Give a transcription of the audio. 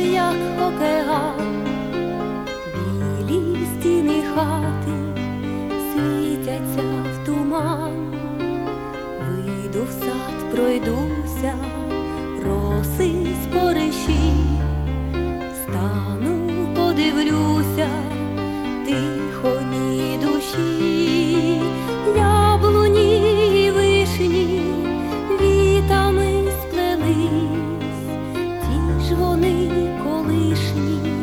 як океан, білі стіни хати світяться в туман, вийду в сад, пройдуся. вони колишні.